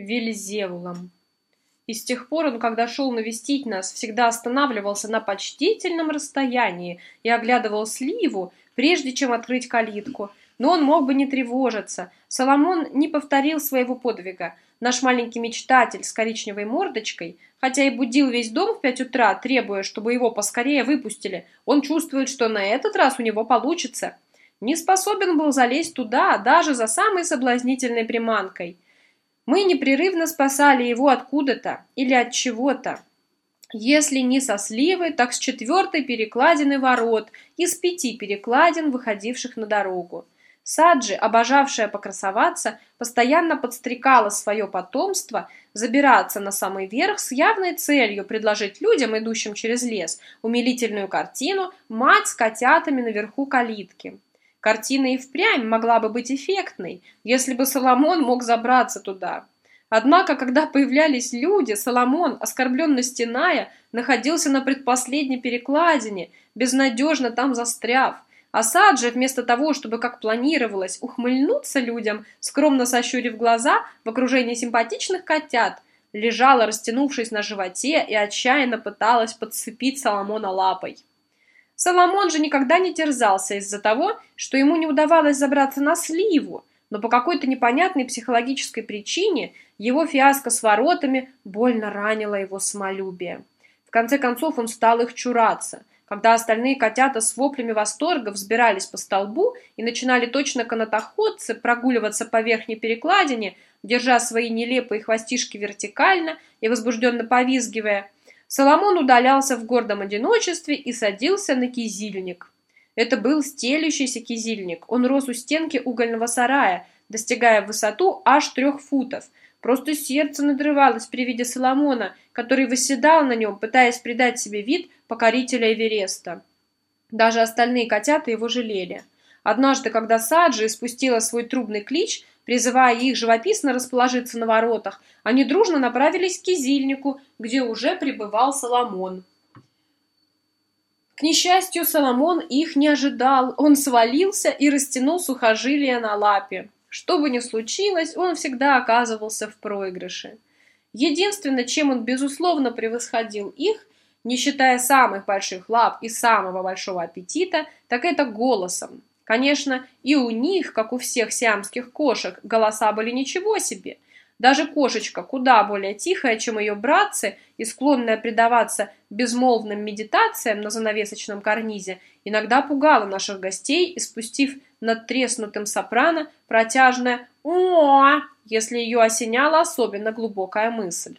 Вельзевулом. И с тех пор он, когда шел навестить нас, всегда останавливался на почтительном расстоянии и оглядывал сливу, прежде чем открыть калитку. Но он мог бы не тревожиться. Соломон не повторил своего подвига. Наш маленький мечтатель с коричневой мордочкой, хотя и будил весь дом в пять утра, требуя, чтобы его поскорее выпустили, он чувствует, что на этот раз у него получится. Не способен был залезть туда, даже за самой соблазнительной приманкой – мы непрерывно спасали его откуда-то или от чего-то. Если не со сливы, так с четвертой перекладины ворот, из пяти перекладин, выходивших на дорогу. Саджи, обожавшая покрасоваться, постоянно подстрекала свое потомство забираться на самый верх с явной целью предложить людям, идущим через лес, умилительную картину «Мать с котятами наверху калитки». Картина и впрямь могла бы быть эффектной, если бы Соломон мог забраться туда. Однако, когда появлялись люди, Соломон, оскорбленно стеная, находился на предпоследней перекладине, безнадежно там застряв. А Саджи, вместо того, чтобы, как планировалось, ухмыльнуться людям, скромно сощурив глаза в окружении симпатичных котят, лежала, растянувшись на животе, и отчаянно пыталась подцепить Соломона лапой. Соломон же никогда не терзался из-за того, что ему не удавалось забраться на сливу, но по какой-то непонятной психологической причине его фиаско с воротами больно ранило его самолюбие. В конце концов он стал их чураться. Когда остальные котята с воплями восторга взбирались по столбу и начинали точно канатоходцы прогуливаться по верхней перекладине, держа свои нелепые хвостишки вертикально и возбужденно повизгивая, Соломон удалялся в гордом одиночестве и садился на кизильник. Это был стелющийся кизильник. Он рос у стенки угольного сарая, достигая высоту аж трех футов. Просто сердце надрывалось при виде Соломона, который восседал на нем, пытаясь придать себе вид покорителя Эвереста. Даже остальные котята его жалели. Однажды, когда Саджи испустила свой трубный клич, Призывая их живописно расположиться на воротах, они дружно направились к кизильнику, где уже пребывал Соломон. К несчастью, Соломон их не ожидал. Он свалился и растянул сухожилия на лапе. Что бы ни случилось, он всегда оказывался в проигрыше. Единственное, чем он безусловно превосходил их, не считая самых больших лап и самого большого аппетита, так это голосом. Конечно, и у них, как у всех сиамских кошек, голоса были ничего себе. Даже кошечка, куда более тихая, чем ее братцы, и склонная предаваться безмолвным медитациям на занавесочном карнизе, иногда пугала наших гостей, испустив над треснутым сопрано протяжное «О!», если ее осеняла особенно глубокая мысль.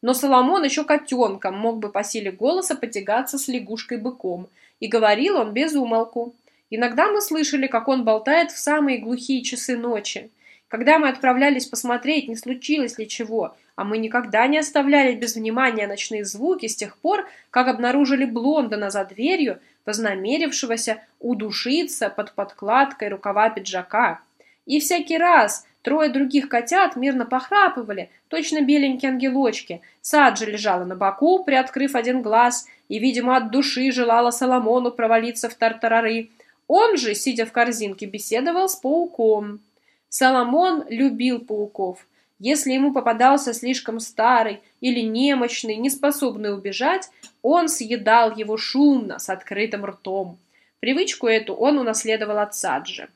Но Соломон еще котенком мог бы по силе голоса потягаться с лягушкой-быком, и говорил он без умолку. Иногда мы слышали, как он болтает в самые глухие часы ночи. Когда мы отправлялись посмотреть, не случилось ли чего, а мы никогда не оставляли без внимания ночные звуки с тех пор, как обнаружили Блондона за дверью, вознамерившегося удушиться под подкладкой рукава пиджака. И всякий раз трое других котят мирно похрапывали, точно беленькие ангелочки. Саджи лежала на боку, приоткрыв один глаз, и, видимо, от души желала Соломону провалиться в тартарары, он же, сидя в корзинке, беседовал с пауком. Соломон любил пауков. Если ему попадался слишком старый или немощный, неспособный убежать, он съедал его шумно, с открытым ртом. Привычку эту он унаследовал от Саджи,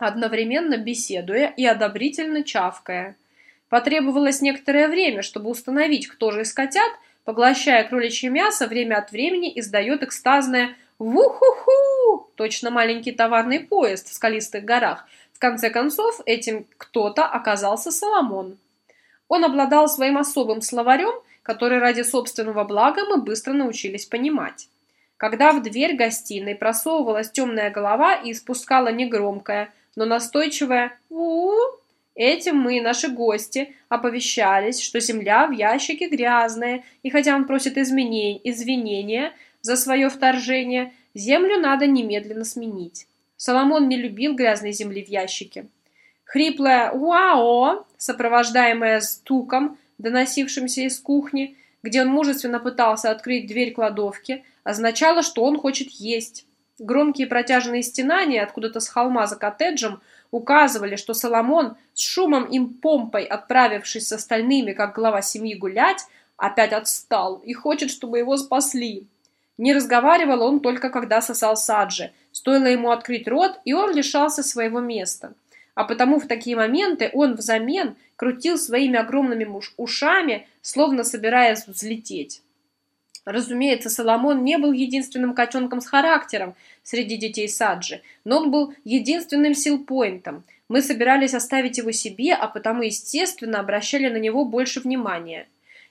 одновременно беседуя и одобрительно чавкая. Потребовалось некоторое время, чтобы установить, кто же из котят, поглощая кроличье мясо, время от времени издает экстазное Ву-ху-ху! Точно маленький товарный поезд в скалистых горах. В конце концов, этим кто-то оказался Соломон. Он обладал своим особым словарем, который ради собственного блага мы быстро научились понимать. Когда в дверь гостиной просовывалась темная голова и испускала негромкое, но настойчивое у, Этим мы, наши гости, оповещались, что земля в ящике грязная, и хотя он просит изменений, извинения, за свое вторжение, землю надо немедленно сменить. Соломон не любил грязной земли в ящике. Хриплое «Уао», сопровождаемое стуком, доносившимся из кухни, где он мужественно пытался открыть дверь кладовки, означало, что он хочет есть. Громкие протяжные стенания откуда-то с холма за коттеджем указывали, что Соломон, с шумом им помпой отправившись с остальными, как глава семьи, гулять, опять отстал и хочет, чтобы его спасли. Не разговаривал он только когда сосал саджи. Стоило ему открыть рот, и он лишался своего места. А потому в такие моменты он взамен крутил своими огромными ушами, словно собираясь взлететь. Разумеется, Соломон не был единственным котенком с характером среди детей Саджи, но он был единственным силпоинтом. Мы собирались оставить его себе, а потому, естественно, обращали на него больше внимания.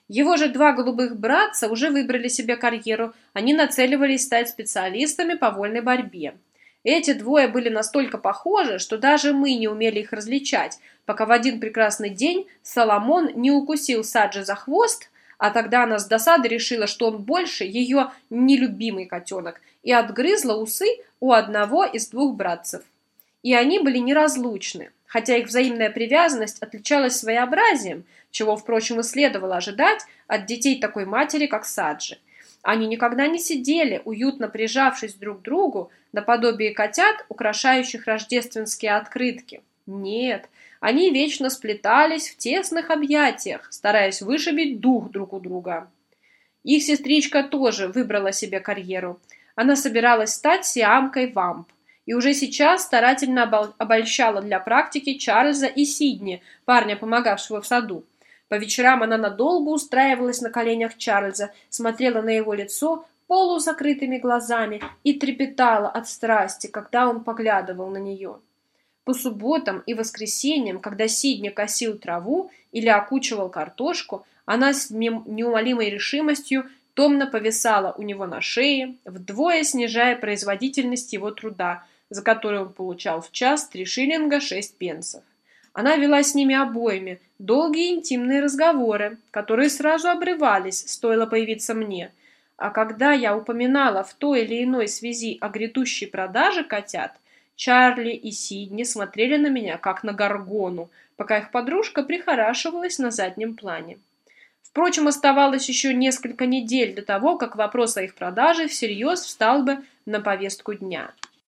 Его же два голубых братца уже выбрали себе карьеру, они нацеливались стать специалистами по вольной борьбе. Эти двое были настолько похожи, что даже мы не умели их различать, пока в один прекрасный день Соломон не укусил Саджи за хвост, а тогда она с досады решила, что он больше ее нелюбимый котенок, и отгрызла усы у одного из двух братцев. И они были неразлучны хотя их взаимная привязанность отличалась своеобразием, чего, впрочем, и следовало ожидать от детей такой матери, как Саджи. Они никогда не сидели, уютно прижавшись друг к другу, наподобие котят, украшающих рождественские открытки. Нет, они вечно сплетались в тесных объятиях, стараясь вышибить дух друг у друга. Их сестричка тоже выбрала себе карьеру. Она собиралась стать сиамкой вамп и уже сейчас старательно обольщала для практики Чарльза и Сидни, парня, помогавшего в саду. По вечерам она надолго устраивалась на коленях Чарльза, смотрела на его лицо полузакрытыми глазами и трепетала от страсти, когда он поглядывал на нее. По субботам и воскресеньям, когда Сидни косил траву или окучивал картошку, она с неумолимой решимостью томно повисала у него на шее, вдвое снижая производительность его труда – за который он получал в час три шиллинга шесть пенсов. Она вела с ними обоими долгие интимные разговоры, которые сразу обрывались, стоило появиться мне. А когда я упоминала в той или иной связи о грядущей продаже котят, Чарли и Сидни смотрели на меня, как на горгону, пока их подружка прихорашивалась на заднем плане. Впрочем, оставалось еще несколько недель до того, как вопрос о их продаже всерьез встал бы на повестку дня.